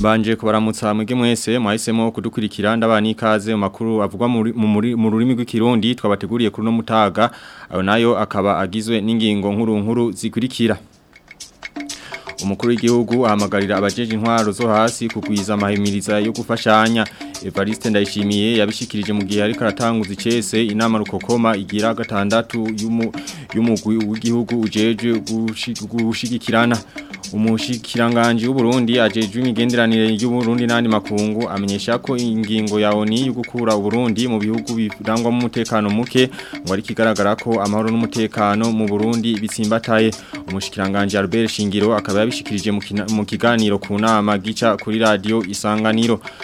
Banje kubaramutsa mwege mwese mwahisemo kudukurikira ndabani ikaze makuru avugwa mu rurimi rw'ikirundi twabateguriye kuri no mutaga nayo akaba agizwe n'ingingo nkuru nkuru zikurikira umukuru w'igihugu ahamagarira abajeje intwaro zo hasi kugwiza amahimiriza yo gufashanya Evariste ndayishimiye yabishikirije mu gihe ariko aratanguza icese inama rukokoma igira gatandatu y'umugwi w'igihugu ujeje gushigikirana umushikiranganji w'uburundi ajejwe imigenderanire y'uburundi n'andi makungu amenyesha ko ingingo yaoni oni gukura uburundi mu bihugu birangwa mu mutekano muke ngo ari kigaragara ko amahoro n'umutekano mu burundi bitsimbataye umushikiranganji Albert Shingiro akaba yabishikirije mu kiganiro ku nama gica kuri radio isanganiro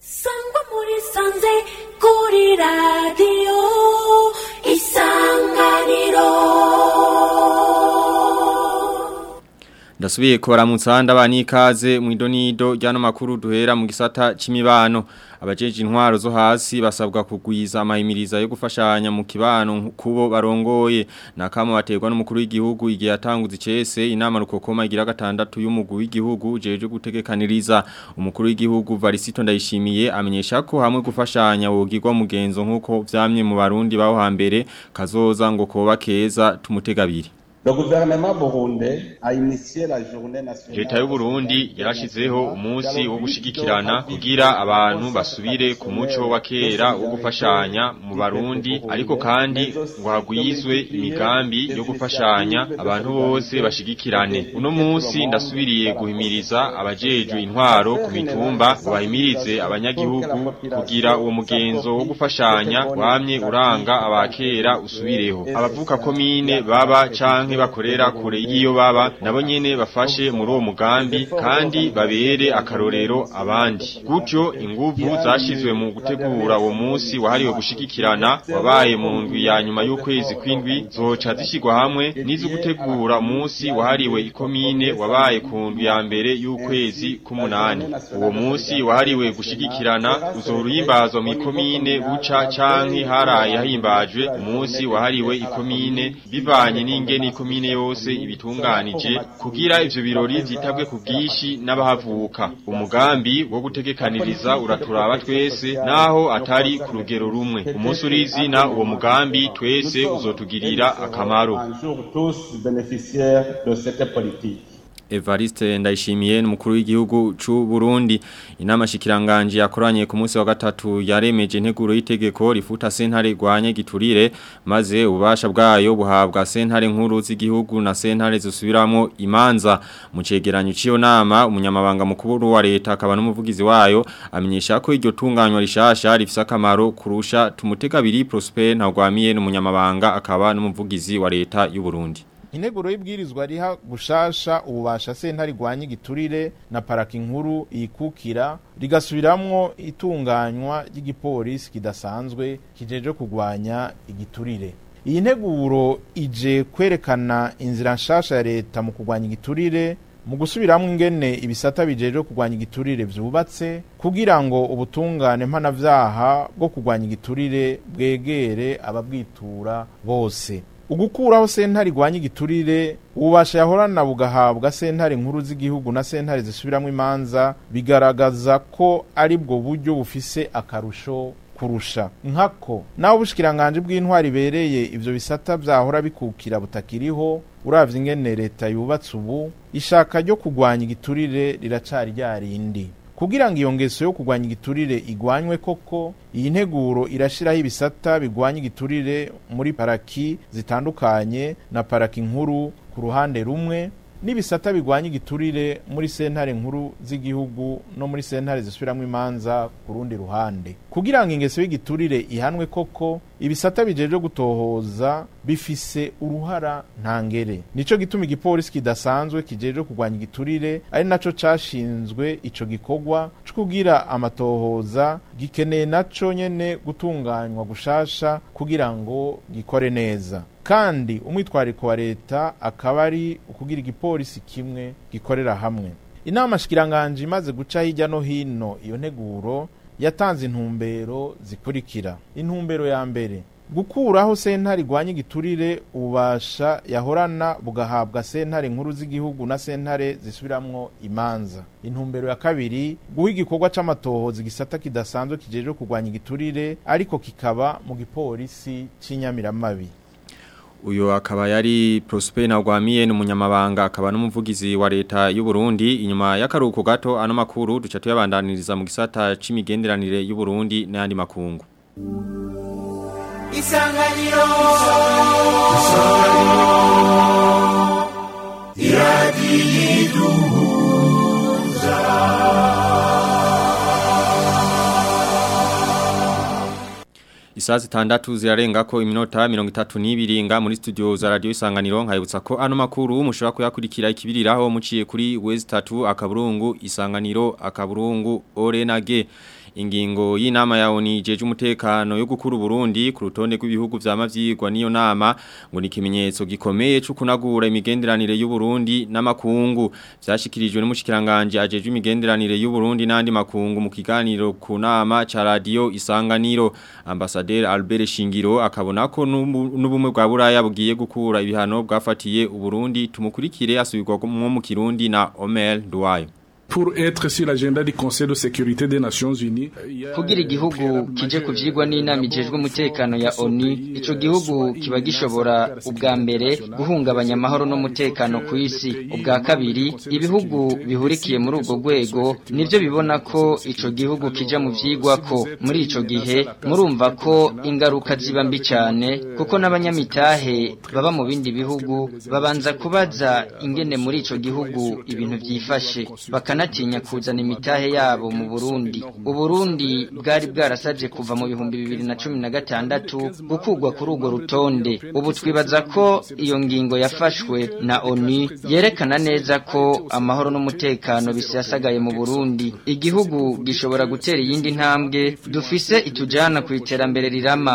sangwa muri sanze kuri radiyo isanganiro ndasubiye kubaramutsa handi abana ikaze mu idonido ry'ano makuru duhera mu gisata cy'imibano abajeje intwaro zo hasi basabwa kugwiza amahimiriza yo gufashanya mu kibano kubo barongoye nakamo baterwa n'umukuru w'igihugu igihe yatanguze icese inama rukokoma igira gatandatu y'umugwi w'igihugu jeje gutegekaniriza umukuru w'igihugu Varisito ndayishimiye amenyesha ko hamwe gufashanya wogirwa mugenzo nkuko vyamye mu barundi baho hambere kazoza ngo koba keza tumutega leta y'uburundi yarashizeho umunsi wo gushigikirana kugira abantu basubire ku muco wa kera wo gufashanya mu barundi ariko kandi ngo hagwizwe imigambi yo gufashanya abantu bose bashigikirane uno munsi ndasubiriye guhimiriza abajejwe intwaro ku mitumba ngo bahimirize abanyagihugu kugira uwo mugenzo wo gufashanya wamye uranga abakera usubireho abavuka komine baba canke bakorera kure y'iyo baba nabo nyene bafashe muri uwo mugambi kandi babere akarorero abandi gutyo inguvu zashizwe mu gutegura uwo munsi wahariwe gushigikirana wabaye mu ndwi ya nyuma y'ukwezi kw'indwi zoca zishyirwa hamwe n'izo gutegura munsi wahariwe ikomine wabaye ku ndwi ya mbere y'ukwezi k'umunani uwo munsi wahariwe gushigikirana uzoruhimbazwa mu ikomine buca canke haraye hahimbajwe umunsi wahariwe ikomine bivanye n'ingene ikomine komine yose ibitunganije kugira ivyo birori zitabwe ku bwinshi n'abahavuka umugambi wo gutegekaniriza uraturaba twese naho atari ku rugero rumwe umunsi urizina uwo mugambi twese uzotugirira akamaro Evariste Ndayishimiye n'umukuru w'igihugu cy'u Burundi inama shikiranganje yakoranye ku munsi wa gatatu yaremeje integuro y'itegeko rifuta sentare rwanye giturire maze ububasha bwayo buhabwa sentare nkuru z'igihugu na sentare zisubiramo imanza mu cegeranyo c'iyo nama umunyamabanga mukuru wa leta akaba n'umuvugizi wayo amenyesha ko iryo tunganywa rishasha rifise akamaro kurusha tumutega biri Prosper Ntagwamiye n'umunyamabanga akaba n'umuvugizi wa leta y'u Burundi integuro y'ibwirizwa riha gushasha ububasha sentare igwanya igiturire na paraki nkuru iyikukira rigasubiramwo itunganywa ry'igipolisi kidasanzwe kijeje kugwanya igiturire iyi nteguro ije kwerekana inzira nshasha ya leta mu kugwanya igiturire mu gusubiramwo ingene ibisata bijeje kugwanya igiturire vyubatse kugira ngo ubutungane mpanavyaha bwo kugwanya igiturire bwegere ababwitura bose ugukuraho sentare irwanya igiturire ububasha yahorana bugahabwa sentare nkuru z'igihugu na sentare zisubiramo imanza bigaragaza ko ari bwo buryo bufise akarusho kurusha nkako naho ubushikiranganje bw'intwari ibereye ibyo bisata byahora bikukira butakiriho urabya ingene leta yubatse ubu ishaka ryo kugwanya igiturire riracari ryarindi kugira ngo iyo ngeso yo kurwanya igiturire igwanywe koko iyi nteguro irashyiraho ibisata bigwanya igiturire muri paraki zitandukanye na paraki nkuru ku ruhande rumwe n'ibisata bigwanya igiturire muri sentare nkuru z'igihugu no muri sentare zisubiramo imanza ku rundi ruhande kugira ngo ingeso y'igiturire ihanwe koko ibisata bijejwe gutohoza bifise uruhara ntangere nico gituma igipolisi kidasanzwe kijejwe kurwanya igiturire ari naco cashinzwe ico gikorwa co kugira amatohoza gikeneye naco nyene gutunganywa gushasha kugira ngo gikore neza kandi umwitwariko wa leta akaba ari ukugira igipolisi kimwe gikorera hamwe inama shikiranganje imaze guca hirya no hino iyo nteguro yatanze intumbero zikurikira intumbero ya mbere gukuraho sentare irwanya igiturire ububasha yahorana bugahabwa sentare nkuru z'igihugu na sentare zisubiramwo imanza intumbero ya kabiri guha igikorwa c'amatohoza igisata kidasanzwe kijejwe kugwanya igiturire ariko kikaba mu gipolisi c'inyamiramabi uyu akaba yari Prosper Ntagwamiye n'umunyamabanga akaba n'umuvugizi wa leta y'u Burundi inyuma y'akaruko gato ano makuru duca tuyabandaniriza mu gisata c'imigenderanire y'u Burundi n'andi makungu Isanganiro Isanganiro Iradi yiduhu Isaa zitandatu zirarenga ko iminota mirongo itatu n'ibiringa muri studio za radio isanganiro nkayibutsa ko ano makuru mushobora ikibiri ikibiriraho muciye kuri wezi 3 akaburungu isanganiro akaburungu orena g ingingo y'inama ya oni jeje umutekano yo gukura Burundi ku rutonde rw'ibihugu vya mavyigwa niyo nama ngo ni kimenyetso gikomeye cyo kunagura imigenderanire y'u Burundi n'amakungu byashikirijwe n'umushikiranganje ajeje imigenderanire y'u Burundi n'andi makungu mu kiganiro ku nama cha radio isanganiro ambassadeur Albert Shingiro akabona ko n'ubumwe bwa Buraya bugiye gukura ibihano bwafatiye u Burundi tumukurikire asubirwa mu Kirundi na Omel Duwayo de euh, kugira igihugu kije kuvyigwa n'inama ijejwe umutekano ya oni ico euh, gihugu kiba gishobora ubwa mbere guhungabanya amahoro n'umutekano ku isi ubwa kabiri ibihugu bihurikiye muri ubwo rwego nivyo bibona ko ico gihugu kija mu vyigwa ko muri ico gihe murumva ko ingaruka ziba mbi cyane kuko euh, n'abanyamitahe baba mu bindi bihugu babanza kubaza ingene muri ico gihugu ibintu vyifashe bakana bakanatinya kuzana imitahe yabo mu Burundi Uburundi bwari bwarasabye kuva mu bihumbi bibiri na cumi na gatandatu gukugwa kuri urwo rutonde ubu twibaza ko iyo ngingo yafashwe na ONU yerekana neza ko amahoro n'umutekano bisasagaye mu Burundi igihugu gishobora gutera iyindi ntambwe dufise itujyana ku iterambere rirama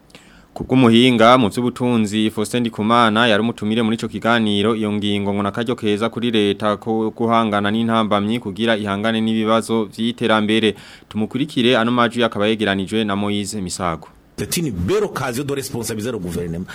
Kubw'umuhinga mu by'ubutunzi Faustin Ndikumana yari umutumire muri ico kiganiro iyo ngingo ngo nakajyo keza kuri leta ko guhangana n'intambamyi kugira ihangane n'ibibazo by'iterambere tumukurikire ano maji yakabayegeranijwe na Moise Misago leta bero kazi yo responsabilizera guverinoma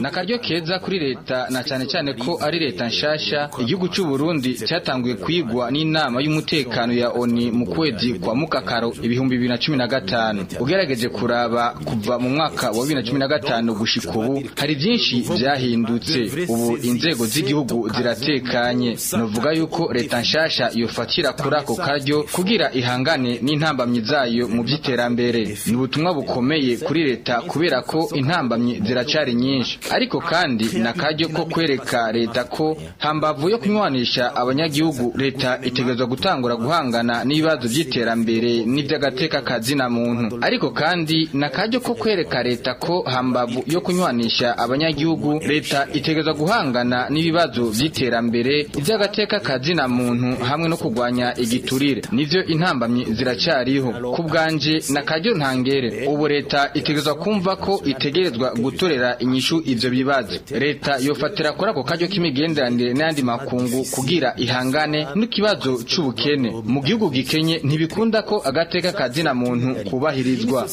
na karyo keza kuri leta na cyane cyane ko ari leta nshasha igihugu cy'u Burundi cyatanguye kwigwa n'inama y'umutekano ya ONU mu kwezi kwa mukakaro ibihumbi cumi na gatanu ugerageje kuraba kuva mu mwaka wa cumi na gatanu gushika ubu hari byinshi byahindutse ubu inzego z'igihugu ziratekanye novuga yuko leta nshasha yofatira kuri ako karyo kugira ihangane n'intambamyi zayo mu by'iterambere ni ubutumwa bukomeye kuri muri leta kubera ko intambamyi ziracyari nyinshi ariko kandi na nakajyo ko kwereka leta ko hambavu yo kunywanisha abanyagihugu leta itegerezwa gutangura guhangana n'ibibazo by'iterambere n'iby'agateka kazina muntu ariko kandi na nakajyo ko kwereka leta ko hambavu yo kunywanisha abanyagihugu leta itegerezwa guhangana n'ibibazo by'iterambere iby'agateka kazina muntu hamwe no kurwanya igiturire nivyo intambamye ziracyariho ku bwanjye na kajyo ntangere ubu leta itegerezwa kumva ko itegerezwa gutorera inyishu ivyo bibazo leta yofatira kora ako kajyo k'imigenderanire n'ayandi makungu kugira ihangane n'ikibazo cy’ubukene. mu gihugu gikenye ntibikunda ko agateka kazina muntu kubahirizwa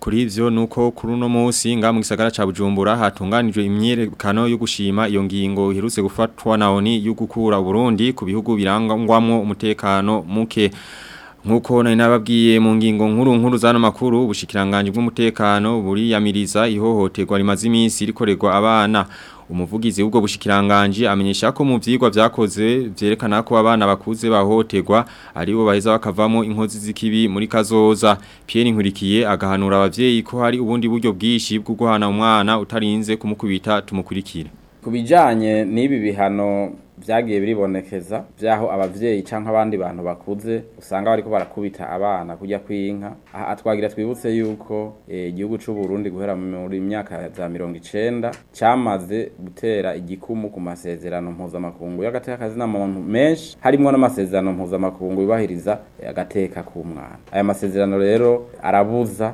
kuri ivyo nuko kuri uno munsi nga mu gisagara ca Bujumbura hatunganijwe imyerekano yo gushima iyo ngingo iherutse gufatwa na ONU yo gukura Burundi ku bihugu birangwamwo umutekano muke Nkuko nari nababwiye mu ngingo nkuru nkuru zano makuru ubushikiranganje bw'umutekano buri yamiriza ihohoterwa rimaze iminsi rikorerwa abana umuvugizi w'ubwo bushikiranganje amenyesha ko mu vyigwa vyakoze vyerekana ko abana bakuze bahoterwa aribo baheza bakavamo inkozi z'ikibi muri kazoza Pierre Nkurikiye agahanura abavyeyi ko hari ubundi buryo bwishi bwo guhana umwana utarinze kumukubita tumukurikira kubijanye n'ibi bihano byagiye biribonekeza byaho ababyeyi cyangwa abandi bantu bakuze usanga bariko barakubita abana kujya kw'inka atwagira twibutse yuko eh, igihugu e, cy'u Burundi guhera muri myaka za mirongo icenda cyamaze gutera igikumu ku masezerano mpuzamakungu y'agateka kazina muntu menshi harimo n'amasezerano mpuzamakungu yubahiriza eh, agateka k'umwana aya masezerano rero arabuza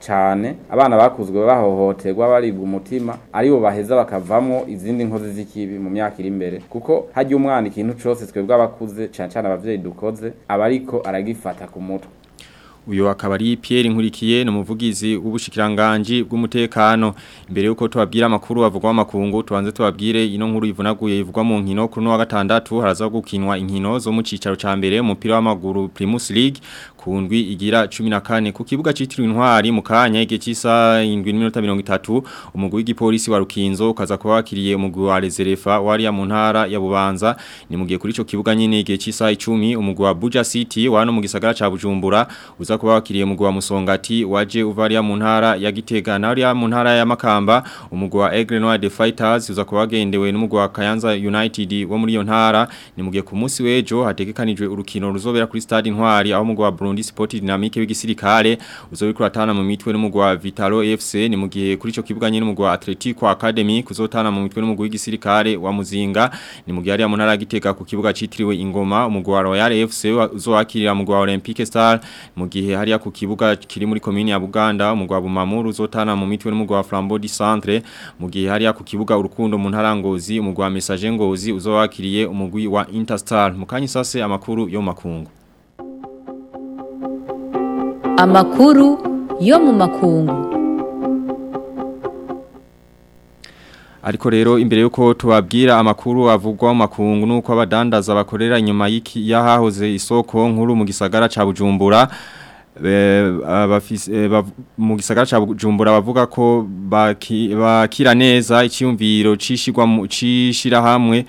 cyane abana bakuzwe bahohoterwa baribwa umutima aribo baheza bakavamo izindi nkozi z'ikibi mu myaka iri imbere kuko hajya umwana ikintu cyose twebwe abakuze cyane cyane abavyeyi dukoze aba ariko aragifata ku mutwe uyu akaba Pierre Nkurikiye no muvugizi w'ubushikiranganje bw'umutekano imbere yuko tubabwira amakuru bavugwa amakungu tubanze tubabwire ino nkuru ivunaguye ivugwa mu nkino kuri no wa gatandatu haraza gukinwa inkino zo mu cicaro ca mbere umupira w'amaguru Primus League ku igira cumi na kane ku kibuga cyitiriwe intwari mu kanya igihe cy'isaha indwi n'iminota mirongo itatu umugwi w'igipolisi wa rukinzo ukaza kuba wakiriye umugwi wa reserefa wariya mu ntara ya bubanza ni mu gihe kuri icyo kibuga nyine igihe cy'isaha icumi umugwi wa buja city wa hano mu gisagara cya bujumbura uza kuba wakiriye umugwi wa musongati waje uva ariya mu ntara ya gitega na ariya mu ntara ya makamba umugwi wa egre noir de fighters uza kuba wagendewe n'umugwi wa kayanza united wo muri iyo ntara ni mu kumusi ku munsi w'ejo hategekanijwe urukino ruzobera kuri stade intwari aho umugwi wa Brun muri sport dynamique w'igisirikare uzobikuratana mu mitwe n'umugwa wa Vitalo FC ni mu gihe kuri ico kibuga nyine umugwa Atletico Academy kuzotana mu mitwe n'umugwa w'igisirikare wa Muzinga ni mu gihe ari mu ntara giteka ku kibuga citiriwe ingoma umugwa wa Royal FC uzowakirira mu mugwa Olympique Star mu gihe hariya ku kibuga kiri muri commune ya Buganda umugwa Bumamuru uzotana mu mitwe n'umugwa wa Flambeau du Centre mu gihe ya ku kibuga urukundo mu ntara ngozi umugwa wa Message ngozi uzowakiriye umugwi wa Interstar mukanye sase amakuru yo makungu amakuru yo mu makungu ariko rero imbere yuko tubabwira amakuru avugwa mu makungu nuko abadandaza bakorera nyuma y'ahahoze isoko nkuru mu gisagara ca Bujumbura e, mu gisagara ca Bujumbura bavuga ko bakira neza icyumviro cishirwa cishira hamwe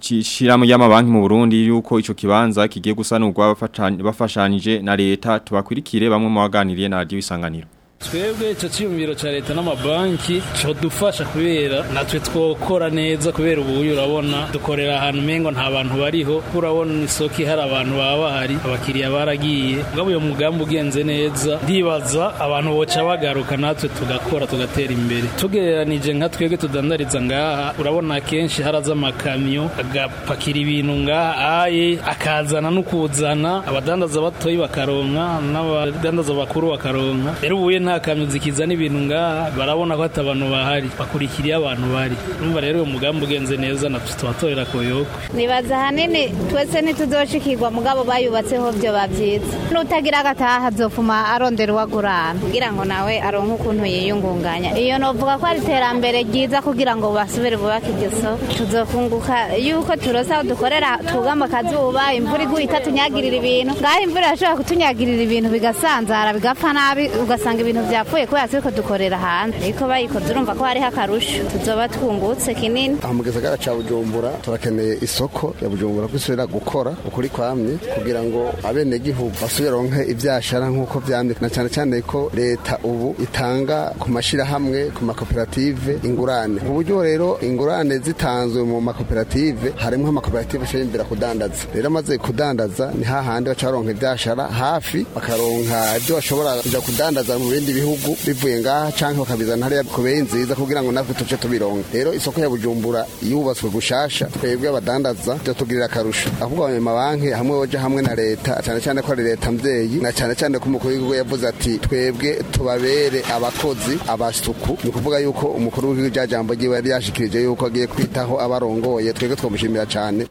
cishyiramo y'amabanki mu Burundi yuko ico kibanza kigiye gusanurwa bafashanije na leta tubakwirikire bamwe mu waganiriye na radio isanganiro twebwe icyo cyumviro cya leta n'amabanki co dufasha kubera natwe twokora neza kubera ubuyu urabona dukorera ahantu mengo nta bantu bariho urabona isoko hari abantu baba bahari abakiriya baragiye ubwo uyu mugambi ugenze neza ndibaza abantu boca bagaruka natwe tugakora tugatera imbere tugereranije nka twebwe tudandariza ngaha urabona kenshi haraza amakamyo agapakira ibintu ngaha aye akazana no kuzana abadandaza batoya bakaronka n'abadandaza bakuru bakaronka rero ubuye nta kamyo zikizana ibintu ngaha barabona ko ati abantu bahari bakurikiriye abantu bari numva rero uyu mugambi ugenze neza natwe tubatorera ku yoko nibaza ahanini twese ntituzoshikirwa mugabo bayubatseho byo byiza n'utagira agataha azofuma arondera uwagurana kugira ngo nawe aronke ukuntu yiyungunganya iyo novuga ko ari iterambere ryiza kugira ngo basubire bubake iryo tuzofunguka yuko turosa dukorera twugama akazuba imvura iguye itatunyagirira ibintu ngaho imvura irashobora kutunyagirira ibintu bigasanzara bigapfa nabi ugasanga ibintu ibintu byapfuye kubera turi kudukorera hanze ariko bayikoze urumva ko hariho akarusho tuzoba twungutse kinini amugezi agaca bujumbura turakeneye isoko ya bujumbura ko gukora ukuri kwamye kugira ngo abenegihugu basubironke ibyashara nk'uko byamye na cyane cyane ko leta ubu itanga ku mashyirahamwe ku makoperative ingurane mu buryo rero ingurane zitanzwe mu makoperative harimo amakoperative ashobora kudandaza rero amaze kudandaza ni hahandi baca baronka ibyashara hafi bakaronka ibyo bashobora kuja kudandaza mu bindi bindi bihugu bivuye ngaha cyangwa bakabizana hariya kubeye nziza kugira ngo natwe tuce tubironga rero isoko ya bujumbura yubatswe gushasha twebwe abadandaza byatugirira akarusho ahubwo abanyamabanki hamwe boja hamwe na leta cyane cyane ko ari leta mvyeyi na cyane cyane ko umukuru w'igihugu yavuze ati twebwe tubabere abakozi abasuku ni ukuvuga yuko umukuru w'igihugu rya jambo ryiwe yari yashikirije yuko agiye kwitaho abarongoye twebwe twamushimira cyane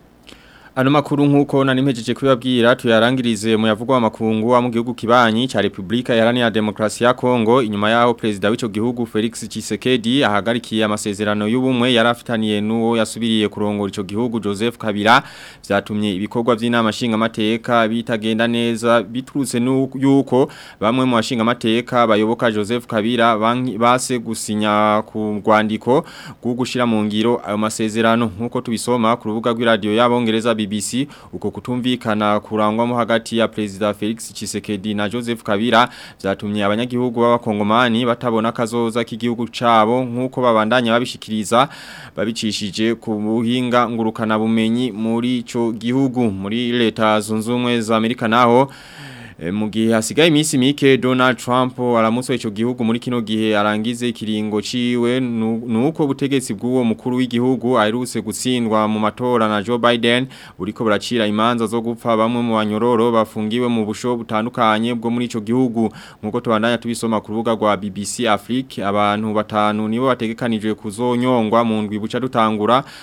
Ano makuru nk'uko nari mpejeje kubibabwira tuyarangirize mu yavugwa amakungu wa mu gihugu kibanyi cha Republika Iharanira Demokrasi ya Kongo inyuma yaho president w'ico gihugu Felix Tshisekedi ahagarikiye amasezerano y'ubumwe yarafitaniye nuwo yasubiriye kurongora ico gihugu Joseph Kabila vyatumye ibikorwa by'inama shinga mateka bitagenda neza biturutse nuko bamwe mu bashinga mateka bayoboka Joseph Kabila base gusinya ku rwandiko rwo gushira mu ngiro ayo masezerano nk'uko tubisoma ku rubuga rw'iradio yabongereza ABC uko kutumvikana kurangwamo hagati ya President Felix Chisekedi na Joseph Kabila byatumye abanyagihugu b'abakongomani batabona kazoza k'igihugu cabo nkuko babandanya babishikiriza babicishije ku buhinga ngurukana bumenyi muri ico gihugu muri leta zunzumwe za America naho Eh, mu gihe hasigaye iminsi mike Donald Trump aramuswe ico gihugu muri kino gihe arangize ikiringo ciwe nuko butegetsi bw'uwo mukuru w'igihugu aherutse gutsindwa mu matora na Joe Biden uriko buracira imanza zo gupfa bamwe mu banyororo bafungiwe mu busho butandukanye bwo muri ico gihugu nkuko tubandanya tubisoma ku rubuga rwa BBC Afrique abantu batanu nibo bategekanijwe kuzonyongwa mu ndwi buca dutangura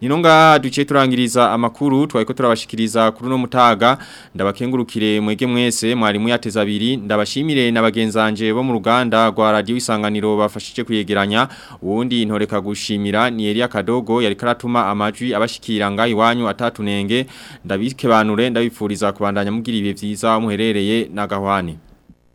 nino nga duce turangiriza amakuru twariko turabashikiriza kuri no mutaga ndabakengurukire mwege mwese mwarimu yateza abiri ndabashimire na zanje bo mu ruganda rwa radio isanganiro bafashije kuyegeranya uwundi intoreka gushimira ni Elia Kadogo yari karatuma amajwi abashikira nga iwanyu atatunenge ndabikibanure ndabipfuriza kubandanya mugira ibi byiza muherereye na gahwani